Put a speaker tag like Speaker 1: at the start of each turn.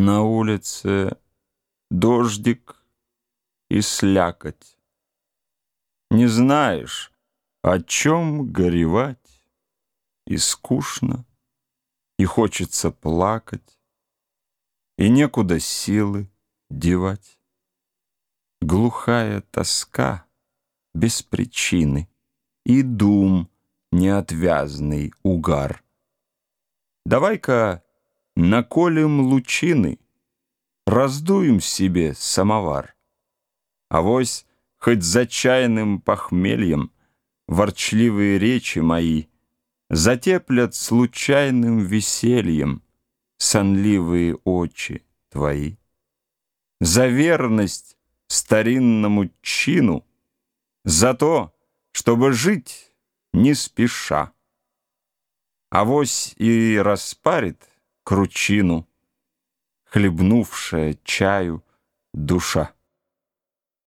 Speaker 1: На улице дождик и слякоть. Не знаешь, о чем горевать, И скучно, и хочется плакать, И некуда силы девать. Глухая тоска без причины И дум неотвязный угар. Давай-ка наколем лучины, Раздуем себе самовар. Авось хоть за чайным похмельем Ворчливые речи мои Затеплят случайным весельем Сонливые очи твои. За верность старинному чину, За то, чтобы жить не спеша. Авось и распарит кручину, Хлебнувшая чаю душа.